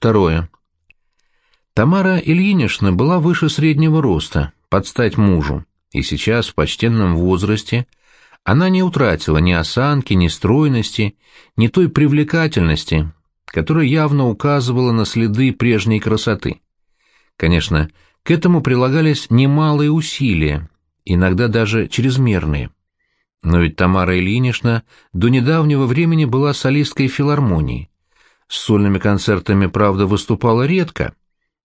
Второе. Тамара Ильинична была выше среднего роста, под стать мужу, и сейчас в почтенном возрасте она не утратила ни осанки, ни стройности, ни той привлекательности, которая явно указывала на следы прежней красоты. Конечно, к этому прилагались немалые усилия, иногда даже чрезмерные. Но ведь Тамара Ильинична до недавнего времени была солисткой филармонии. С сольными концертами, правда, выступала редко,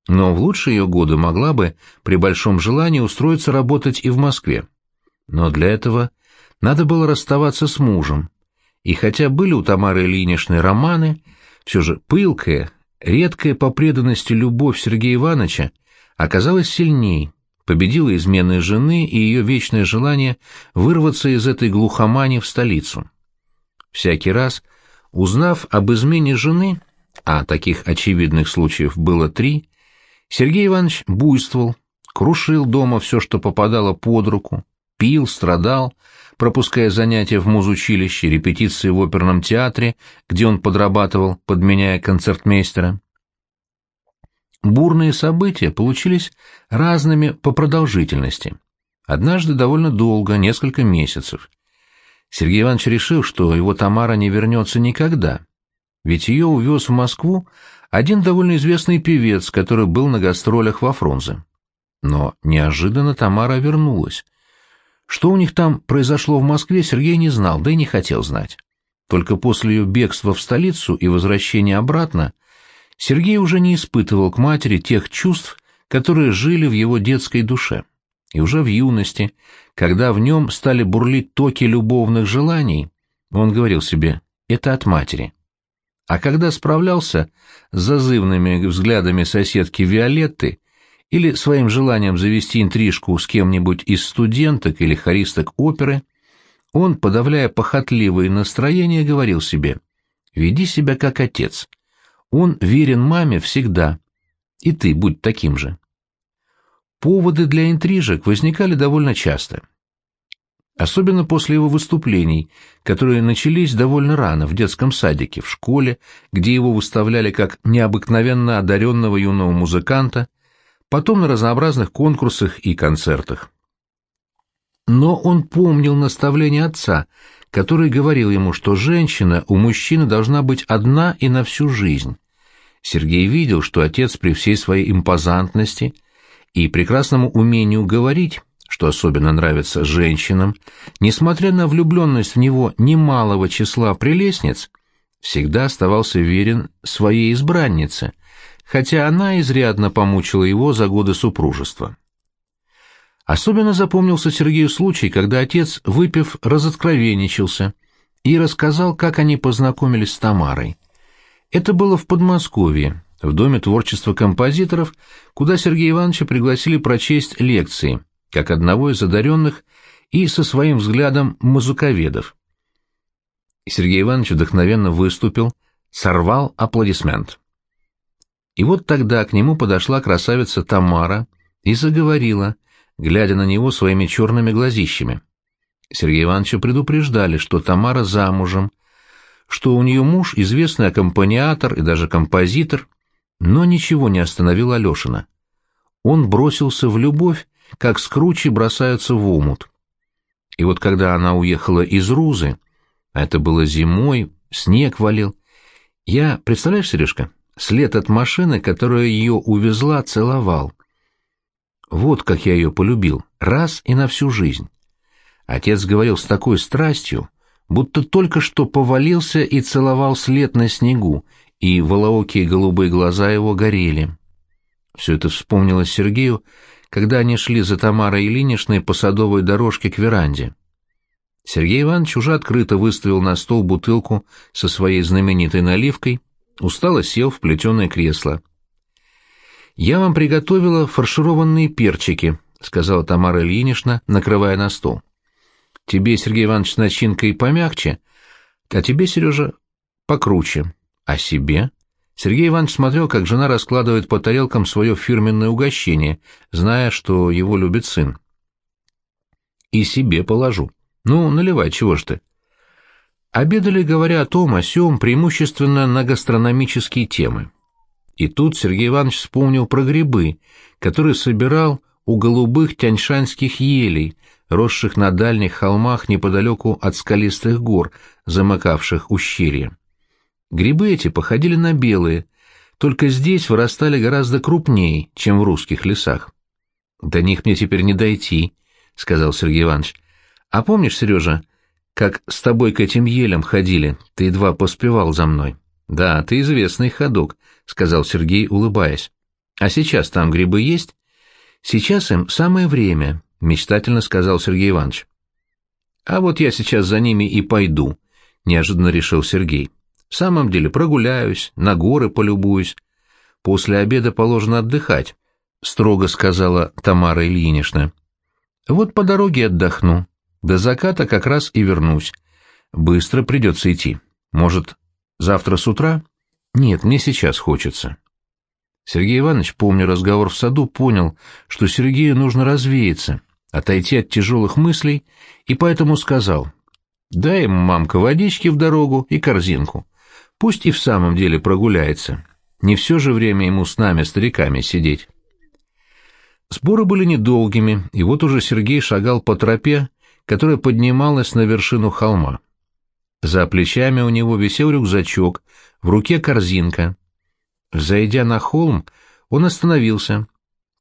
но в лучшие ее годы могла бы, при большом желании, устроиться работать и в Москве. Но для этого надо было расставаться с мужем, и хотя были у Тамары Ильиничны романы, все же пылкая, редкая по преданности любовь Сергея Ивановича оказалась сильней, победила измены жены и ее вечное желание вырваться из этой глухомани в столицу. Всякий раз, узнав об измене жены, а таких очевидных случаев было три, Сергей Иванович буйствовал, крушил дома все, что попадало под руку, пил, страдал, пропуская занятия в музучилище, репетиции в оперном театре, где он подрабатывал, подменяя концертмейстера. Бурные события получились разными по продолжительности. Однажды довольно долго, несколько месяцев. Сергей Иванович решил, что его Тамара не вернется никогда, ведь ее увез в Москву один довольно известный певец, который был на гастролях во Фрунзе. Но неожиданно Тамара вернулась. Что у них там произошло в Москве, Сергей не знал, да и не хотел знать. Только после ее бегства в столицу и возвращения обратно Сергей уже не испытывал к матери тех чувств, которые жили в его детской душе. И уже в юности, когда в нем стали бурлить токи любовных желаний, он говорил себе «это от матери». А когда справлялся с зазывными взглядами соседки Виолетты или своим желанием завести интрижку с кем-нибудь из студенток или хористок оперы, он, подавляя похотливые настроения, говорил себе «Веди себя как отец, он верен маме всегда. И ты будь таким же. Поводы для интрижек возникали довольно часто. Особенно после его выступлений, которые начались довольно рано в детском садике, в школе, где его выставляли как необыкновенно одаренного юного музыканта, потом на разнообразных конкурсах и концертах. Но он помнил наставление отца, который говорил ему, что женщина у мужчины должна быть одна и на всю жизнь, Сергей видел, что отец при всей своей импозантности и прекрасному умению говорить, что особенно нравится женщинам, несмотря на влюбленность в него немалого числа прелестниц, всегда оставался верен своей избраннице, хотя она изрядно помучила его за годы супружества. Особенно запомнился Сергею случай, когда отец, выпив, разоткровенничался и рассказал, как они познакомились с Тамарой. Это было в Подмосковье, в Доме творчества композиторов, куда Сергея Ивановича пригласили прочесть лекции, как одного из одаренных и со своим взглядом музыковедов. Сергей Иванович вдохновенно выступил, сорвал аплодисмент. И вот тогда к нему подошла красавица Тамара и заговорила, глядя на него своими черными глазищами. Сергея Ивановича предупреждали, что Тамара замужем, что у нее муж известный аккомпаниатор и даже композитор, но ничего не остановило Алешина. Он бросился в любовь, как скручи бросаются в омут. И вот когда она уехала из Рузы, а это было зимой, снег валил, я, представляешь, Сережка, след от машины, которая ее увезла, целовал. Вот как я ее полюбил, раз и на всю жизнь. Отец говорил с такой страстью, будто только что повалился и целовал след на снегу, и волоокие голубые глаза его горели. Все это вспомнилось Сергею, когда они шли за Тамарой Ильиничной по садовой дорожке к веранде. Сергей Иванович уже открыто выставил на стол бутылку со своей знаменитой наливкой, устало сел в плетеное кресло. «Я вам приготовила фаршированные перчики», — сказала Тамара Ильинична, накрывая на стол. Тебе, Сергей Иванович, с начинкой помягче, а тебе, Сережа, покруче. А себе? Сергей Иванович смотрел, как жена раскладывает по тарелкам свое фирменное угощение, зная, что его любит сын. И себе положу. Ну, наливай, чего ж ты. Обедали, говоря о том, о сём, преимущественно на гастрономические темы. И тут Сергей Иванович вспомнил про грибы, которые собирал у голубых тяньшанских елей, росших на дальних холмах неподалеку от скалистых гор, замыкавших ущелье. Грибы эти походили на белые, только здесь вырастали гораздо крупнее, чем в русских лесах. «До них мне теперь не дойти», — сказал Сергей Иванович. «А помнишь, Сережа, как с тобой к этим елям ходили, ты едва поспевал за мной?» «Да, ты известный ходок», — сказал Сергей, улыбаясь. «А сейчас там грибы есть?» «Сейчас им самое время», — мечтательно сказал Сергей Иванович. «А вот я сейчас за ними и пойду», — неожиданно решил Сергей. «В самом деле прогуляюсь, на горы полюбуюсь. После обеда положено отдыхать», — строго сказала Тамара Ильинична. «Вот по дороге отдохну. До заката как раз и вернусь. Быстро придется идти. Может, завтра с утра? Нет, мне сейчас хочется». Сергей Иванович, помня разговор в саду, понял, что Сергею нужно развеяться, отойти от тяжелых мыслей, и поэтому сказал, «Дай ему, мамка, водички в дорогу и корзинку. Пусть и в самом деле прогуляется. Не все же время ему с нами, стариками, сидеть». Сборы были недолгими, и вот уже Сергей шагал по тропе, которая поднималась на вершину холма. За плечами у него висел рюкзачок, в руке корзинка. Зайдя на холм, он остановился,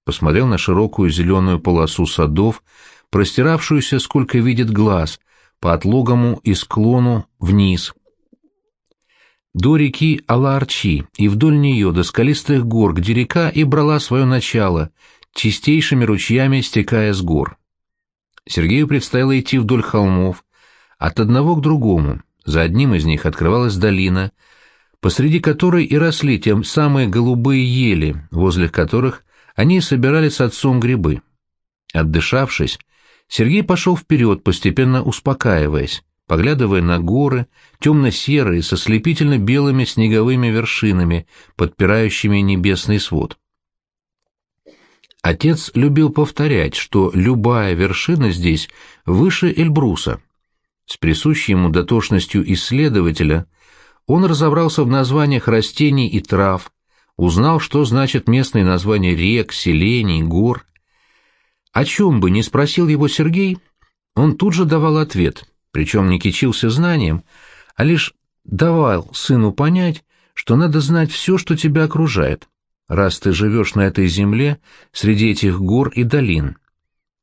посмотрел на широкую зеленую полосу садов, простиравшуюся, сколько видит глаз, по отлогому и склону вниз. До реки Алаарчи и вдоль нее до скалистых гор, где река и брала свое начало, чистейшими ручьями стекая с гор. Сергею предстояло идти вдоль холмов, от одного к другому. За одним из них открывалась долина, посреди которой и росли те самые голубые ели, возле которых они собирали с отцом грибы. Отдышавшись, Сергей пошел вперед, постепенно успокаиваясь, поглядывая на горы, темно-серые, со слепительно белыми снеговыми вершинами, подпирающими небесный свод. Отец любил повторять, что любая вершина здесь выше Эльбруса. С присущей ему дотошностью исследователя он разобрался в названиях растений и трав, узнал, что значит местные названия рек, селений, гор. О чем бы ни спросил его Сергей, он тут же давал ответ, причем не кичился знанием, а лишь давал сыну понять, что надо знать все, что тебя окружает раз ты живешь на этой земле среди этих гор и долин.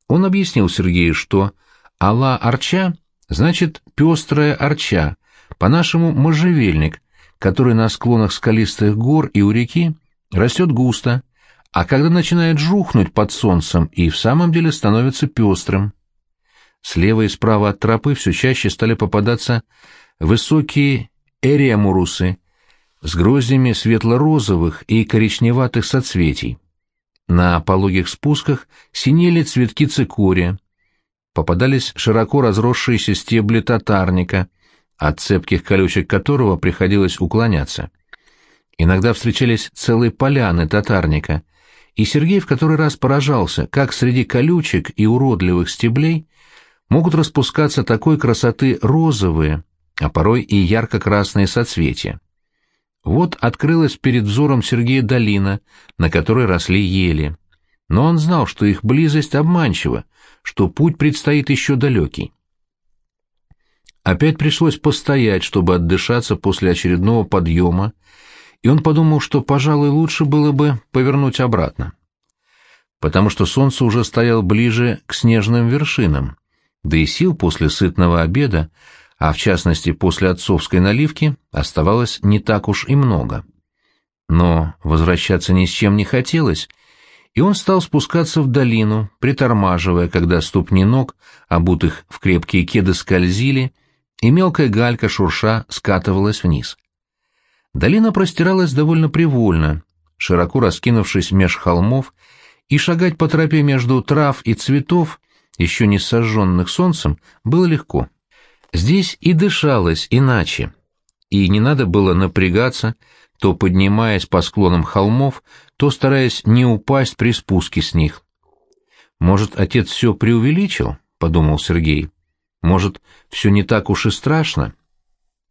Он объяснил Сергею, что «Алла-Арча» значит «пестрая арча», по-нашему «можжевельник», который на склонах скалистых гор и у реки растет густо, а когда начинает жухнуть под солнцем и в самом деле становится пестрым. Слева и справа от тропы все чаще стали попадаться высокие эриамурусы, с гроздями светло-розовых и коричневатых соцветий. На пологих спусках синели цветки цикория. Попадались широко разросшиеся стебли татарника, от цепких колючек которого приходилось уклоняться. Иногда встречались целые поляны татарника, и Сергей в который раз поражался, как среди колючек и уродливых стеблей могут распускаться такой красоты розовые, а порой и ярко-красные соцветия. Вот открылась перед взором Сергея долина, на которой росли ели. Но он знал, что их близость обманчива, что путь предстоит еще далекий. Опять пришлось постоять, чтобы отдышаться после очередного подъема, и он подумал, что, пожалуй, лучше было бы повернуть обратно. Потому что солнце уже стояло ближе к снежным вершинам, да и сил после сытного обеда а в частности после отцовской наливки, оставалось не так уж и много. Но возвращаться ни с чем не хотелось, и он стал спускаться в долину, притормаживая, когда ступни ног, обутых в крепкие кеды, скользили, и мелкая галька шурша скатывалась вниз. Долина простиралась довольно привольно, широко раскинувшись меж холмов, и шагать по тропе между трав и цветов, еще не сожженных солнцем, было легко. Здесь и дышалось иначе, и не надо было напрягаться, то поднимаясь по склонам холмов, то стараясь не упасть при спуске с них. «Может, отец все преувеличил?» — подумал Сергей. «Может, все не так уж и страшно?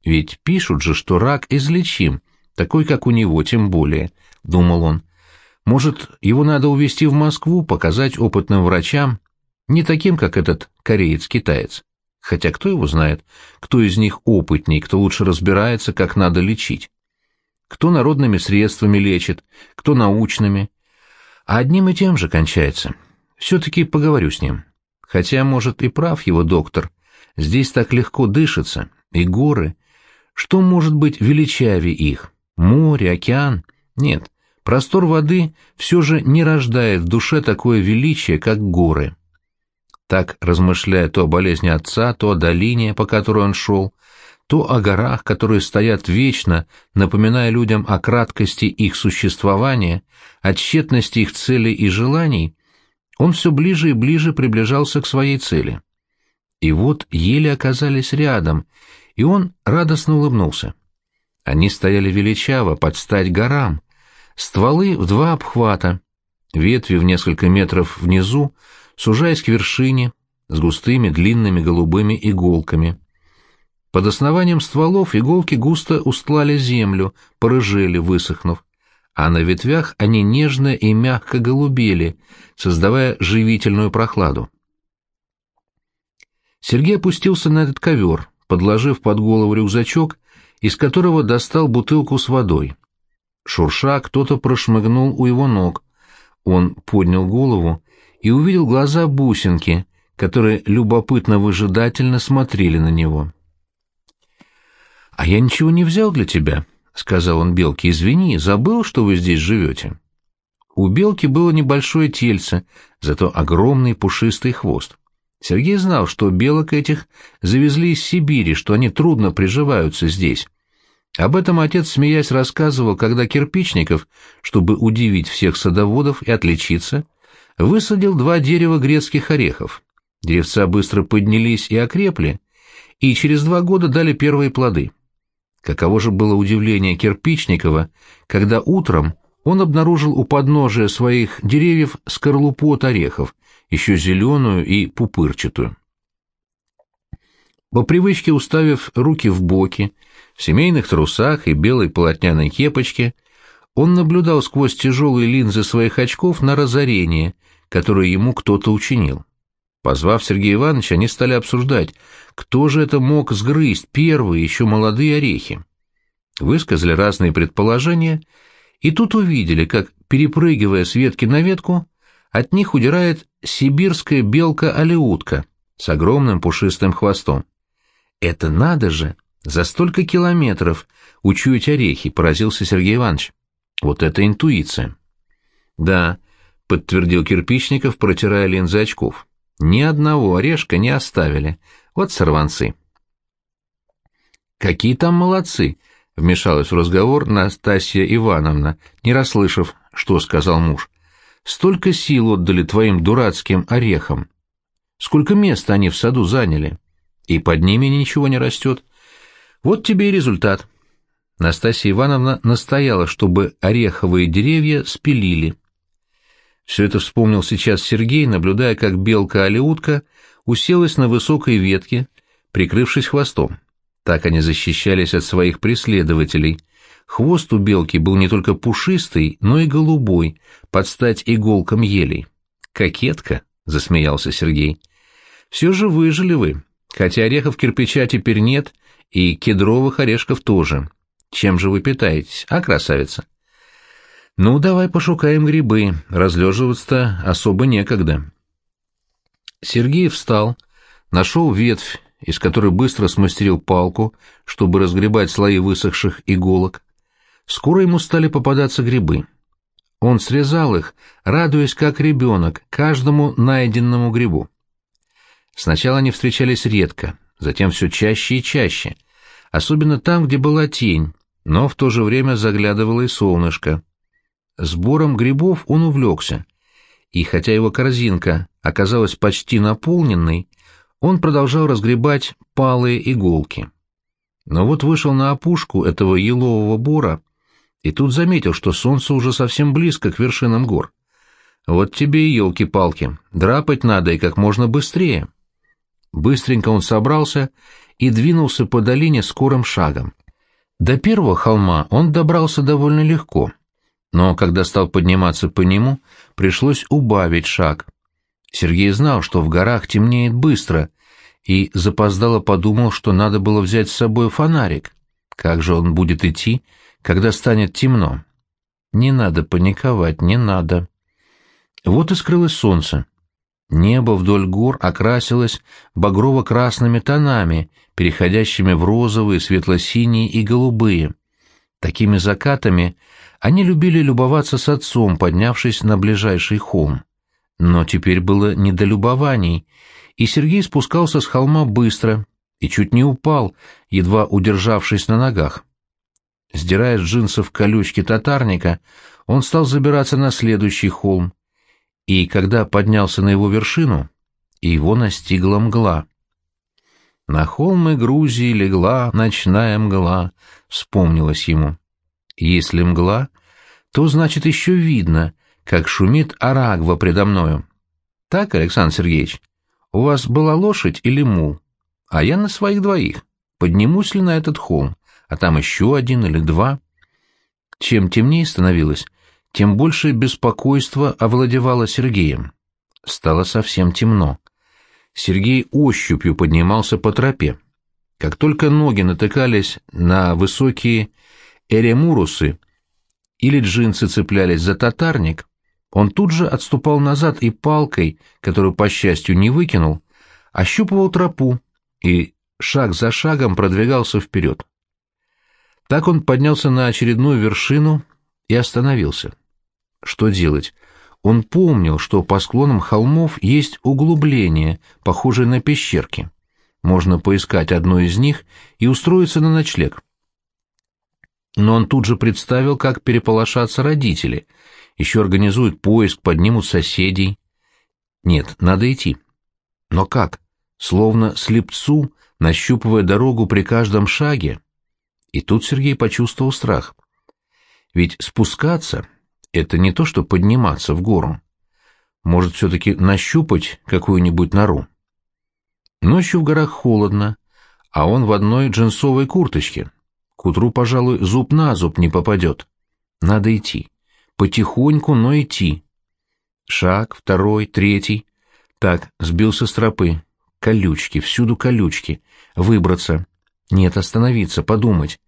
Ведь пишут же, что рак излечим, такой, как у него, тем более, — думал он. Может, его надо увезти в Москву, показать опытным врачам, не таким, как этот кореец-китаец. Хотя кто его знает, кто из них опытней, кто лучше разбирается, как надо лечить. Кто народными средствами лечит, кто научными. А одним и тем же кончается. Все-таки поговорю с ним. Хотя, может, и прав его доктор. Здесь так легко дышится, и горы. Что может быть величавее их? Море, океан? Нет, простор воды все же не рождает в душе такое величие, как горы. Так, размышляя то о болезни отца, то о долине, по которой он шел, то о горах, которые стоят вечно, напоминая людям о краткости их существования, о тщетности их целей и желаний, он все ближе и ближе приближался к своей цели. И вот еле оказались рядом, и он радостно улыбнулся. Они стояли величаво, под стать горам, стволы в два обхвата, ветви в несколько метров внизу, сужаясь к вершине, с густыми длинными голубыми иголками. Под основанием стволов иголки густо устлали землю, порыжели, высохнув а на ветвях они нежно и мягко голубели, создавая живительную прохладу. Сергей опустился на этот ковер, подложив под голову рюкзачок, из которого достал бутылку с водой. Шурша кто-то прошмыгнул у его ног. Он поднял голову и увидел глаза бусинки, которые любопытно-выжидательно смотрели на него. «А я ничего не взял для тебя», — сказал он Белке, — извини, забыл, что вы здесь живете. У Белки было небольшое тельце, зато огромный пушистый хвост. Сергей знал, что белок этих завезли из Сибири, что они трудно приживаются здесь. Об этом отец, смеясь, рассказывал, когда Кирпичников, чтобы удивить всех садоводов и отличиться, высадил два дерева грецких орехов. Деревца быстро поднялись и окрепли, и через два года дали первые плоды. Каково же было удивление Кирпичникова, когда утром он обнаружил у подножия своих деревьев скорлупу от орехов, еще зеленую и пупырчатую. По привычке уставив руки в боки, в семейных трусах и белой полотняной кепочке, он наблюдал сквозь тяжелые линзы своих очков на разорение, которое ему кто-то учинил. Позвав Сергея Ивановича, они стали обсуждать, кто же это мог сгрызть первые, еще молодые орехи. Высказали разные предположения, и тут увидели, как, перепрыгивая с ветки на ветку, от них удирает сибирская белка-алеутка с огромным пушистым хвостом. «Это надо же! За столько километров учуять орехи!» — поразился Сергей Иванович. «Вот это интуиция!» «Да», — подтвердил Кирпичников, протирая линзы очков. Ни одного орешка не оставили. Вот сорванцы. «Какие там молодцы!» — вмешалась в разговор Настасья Ивановна, не расслышав, что сказал муж. «Столько сил отдали твоим дурацким орехам. Сколько места они в саду заняли. И под ними ничего не растет. Вот тебе и результат». Настасья Ивановна настояла, чтобы ореховые деревья спилили. Все это вспомнил сейчас Сергей, наблюдая, как белка-алеутка уселась на высокой ветке, прикрывшись хвостом. Так они защищались от своих преследователей. Хвост у белки был не только пушистый, но и голубой, под стать иголкам елей. «Кокетка», — засмеялся Сергей. «Все же выжили вы, хотя орехов кирпича теперь нет, и кедровых орешков тоже. Чем же вы питаетесь, а, красавица?» «Ну, давай пошукаем грибы, разлеживаться особо некогда». Сергей встал, нашел ветвь, из которой быстро смастерил палку, чтобы разгребать слои высохших иголок. Скоро ему стали попадаться грибы. Он срезал их, радуясь как ребенок каждому найденному грибу. Сначала они встречались редко, затем все чаще и чаще, особенно там, где была тень, но в то же время заглядывало и солнышко. Сбором грибов он увлекся, и хотя его корзинка оказалась почти наполненной, он продолжал разгребать палые иголки. Но вот вышел на опушку этого елового бора и тут заметил, что солнце уже совсем близко к вершинам гор. Вот тебе и елки-палки, драпать надо и как можно быстрее. Быстренько он собрался и двинулся по долине скорым шагом. До первого холма он добрался довольно легко, но когда стал подниматься по нему, пришлось убавить шаг. Сергей знал, что в горах темнеет быстро, и запоздало подумал, что надо было взять с собой фонарик. Как же он будет идти, когда станет темно? Не надо паниковать, не надо. Вот и скрылось солнце. Небо вдоль гор окрасилось багрово-красными тонами, переходящими в розовые, светло-синие и голубые. Такими закатами они любили любоваться с отцом, поднявшись на ближайший холм. Но теперь было не до любований, и Сергей спускался с холма быстро и чуть не упал, едва удержавшись на ногах. Сдирая с джинсов колючки татарника, он стал забираться на следующий холм, и когда поднялся на его вершину, его настигла мгла. «На холмы Грузии легла ночная мгла», — вспомнилось ему. «Если мгла, то, значит, еще видно, как шумит Арагва предо мною. Так, Александр Сергеевич, у вас была лошадь или мул? А я на своих двоих. Поднимусь ли на этот холм, а там еще один или два?» Чем темнее становилось, тем больше беспокойства овладевало Сергеем. Стало совсем темно. Сергей ощупью поднимался по тропе. Как только ноги натыкались на высокие эремурусы или джинсы цеплялись за татарник, он тут же отступал назад и палкой, которую, по счастью, не выкинул, ощупывал тропу и шаг за шагом продвигался вперед. Так он поднялся на очередную вершину и остановился. Что делать? Он помнил, что по склонам холмов есть углубления, похожие на пещерки. Можно поискать одно из них и устроиться на ночлег. Но он тут же представил, как переполошатся родители, еще организуют поиск, поднимут соседей. Нет, надо идти. Но как? Словно слепцу, нащупывая дорогу при каждом шаге. И тут Сергей почувствовал страх. Ведь спускаться это не то, что подниматься в гору. Может, все-таки нащупать какую-нибудь нору. Ночью в горах холодно, а он в одной джинсовой курточке. К утру, пожалуй, зуб на зуб не попадет. Надо идти. Потихоньку, но идти. Шаг, второй, третий. Так, сбился с тропы. Колючки, всюду колючки. Выбраться. Нет, остановиться, подумать.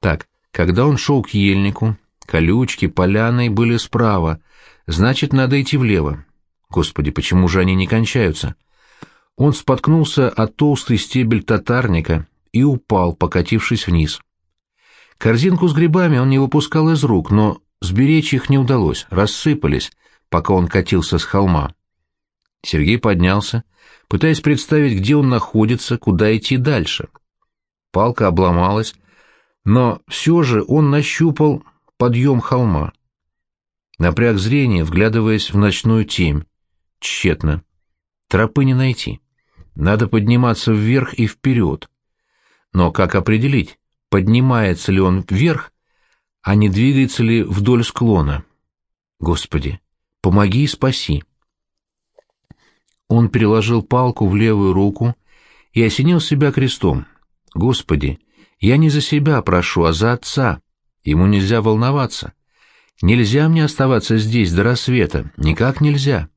Так, когда он шел к ельнику, Колючки, поляной были справа, значит, надо идти влево. Господи, почему же они не кончаются? Он споткнулся от толстый стебель татарника и упал, покатившись вниз. Корзинку с грибами он не выпускал из рук, но сберечь их не удалось, рассыпались, пока он катился с холма. Сергей поднялся, пытаясь представить, где он находится, куда идти дальше. Палка обломалась, но все же он нащупал подъем холма. Напряг зрение, вглядываясь в ночную темь. Тщетно. Тропы не найти. Надо подниматься вверх и вперед. Но как определить, поднимается ли он вверх, а не двигается ли вдоль склона? Господи, помоги и спаси. Он переложил палку в левую руку и осенил себя крестом. Господи, я не за себя прошу, а за отца. Ему нельзя волноваться. Нельзя мне оставаться здесь до рассвета, никак нельзя.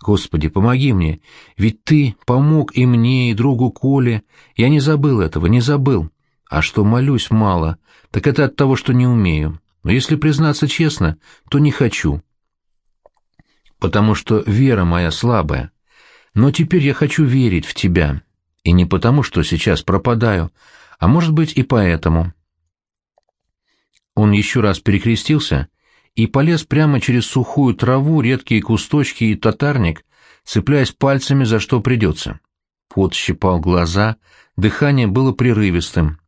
Господи, помоги мне, ведь ты помог и мне, и другу Коле. Я не забыл этого, не забыл. А что молюсь мало, так это от того, что не умею. Но если признаться честно, то не хочу. Потому что вера моя слабая. Но теперь я хочу верить в тебя. И не потому, что сейчас пропадаю, а может быть и поэтому. Он еще раз перекрестился и полез прямо через сухую траву, редкие кусточки и татарник, цепляясь пальцами за что придется. Пот щипал глаза, дыхание было прерывистым.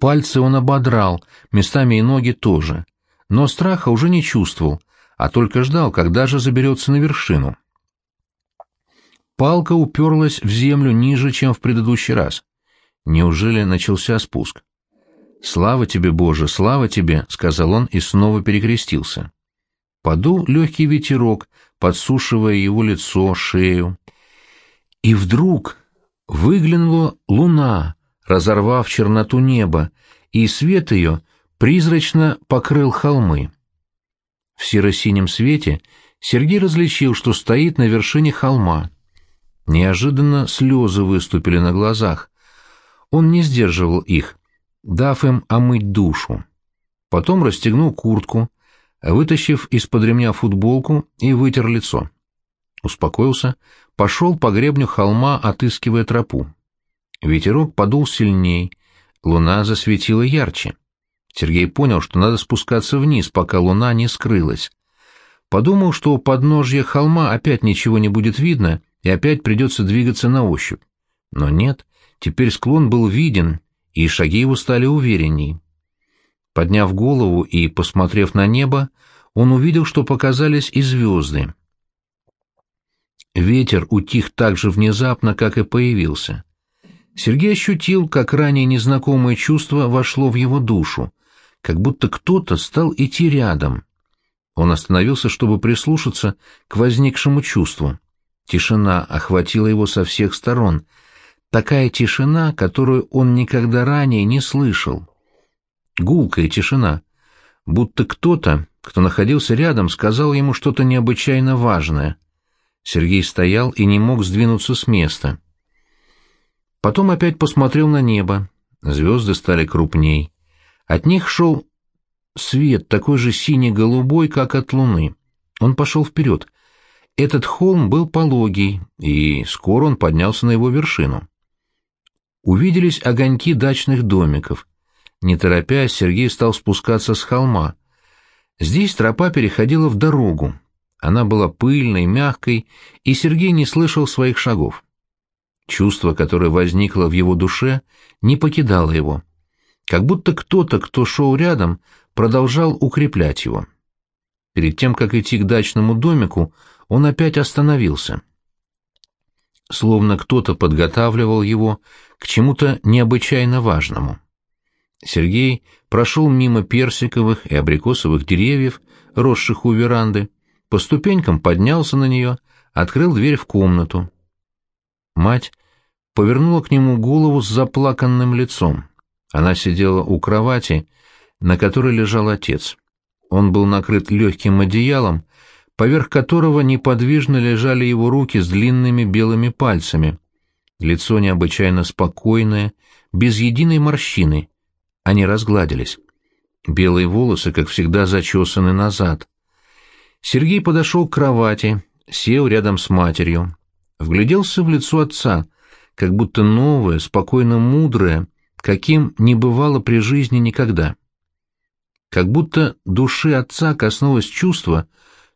Пальцы он ободрал, местами и ноги тоже, но страха уже не чувствовал, а только ждал, когда же заберется на вершину. Палка уперлась в землю ниже, чем в предыдущий раз. Неужели начался спуск? «Слава тебе, Боже, слава тебе!» — сказал он и снова перекрестился. Подул легкий ветерок, подсушивая его лицо, шею. И вдруг выглянула луна, разорвав черноту неба, и свет ее призрачно покрыл холмы. В серо-синем свете Сергей различил, что стоит на вершине холма. Неожиданно слезы выступили на глазах. Он не сдерживал их, дав им омыть душу. Потом расстегнул куртку, вытащив из-под ремня футболку и вытер лицо. Успокоился, пошел по гребню холма, отыскивая тропу. Ветерок подул сильней, луна засветила ярче. Сергей понял, что надо спускаться вниз, пока луна не скрылась. Подумал, что у подножья холма опять ничего не будет видно, и опять придется двигаться на ощупь. Но нет, теперь склон был виден, и шаги его стали уверенней. Подняв голову и посмотрев на небо, он увидел, что показались и звезды. Ветер утих так же внезапно, как и появился. Сергей ощутил, как ранее незнакомое чувство вошло в его душу, как будто кто-то стал идти рядом. Он остановился, чтобы прислушаться к возникшему чувству. Тишина охватила его со всех сторон. Такая тишина, которую он никогда ранее не слышал. Гулкая тишина. Будто кто-то, кто находился рядом, сказал ему что-то необычайно важное. Сергей стоял и не мог сдвинуться с места. Потом опять посмотрел на небо. Звезды стали крупней. От них шел свет, такой же синий-голубой, как от луны. Он пошел вперед. Этот холм был пологий, и скоро он поднялся на его вершину. Увиделись огоньки дачных домиков. Не торопясь, Сергей стал спускаться с холма. Здесь тропа переходила в дорогу. Она была пыльной, мягкой, и Сергей не слышал своих шагов. Чувство, которое возникло в его душе, не покидало его. Как будто кто-то, кто шел рядом, продолжал укреплять его. Перед тем, как идти к дачному домику, он опять остановился. Словно кто-то подготавливал его к чему-то необычайно важному. Сергей прошел мимо персиковых и абрикосовых деревьев, росших у веранды, по ступенькам поднялся на нее, открыл дверь в комнату. Мать повернула к нему голову с заплаканным лицом. Она сидела у кровати, на которой лежал отец. Он был накрыт легким одеялом, поверх которого неподвижно лежали его руки с длинными белыми пальцами. Лицо необычайно спокойное, без единой морщины. Они разгладились. Белые волосы, как всегда, зачесаны назад. Сергей подошел к кровати, сел рядом с матерью. Вгляделся в лицо отца, как будто новое, спокойно мудрое, каким не бывало при жизни никогда. Как будто души отца коснулось чувство,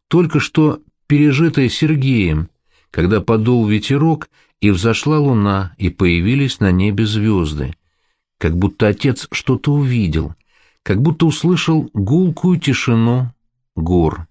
только что пережитое Сергеем, когда подул ветерок и взошла луна, и появились на небе звезды. Как будто отец что-то увидел, как будто услышал гулкую тишину гор.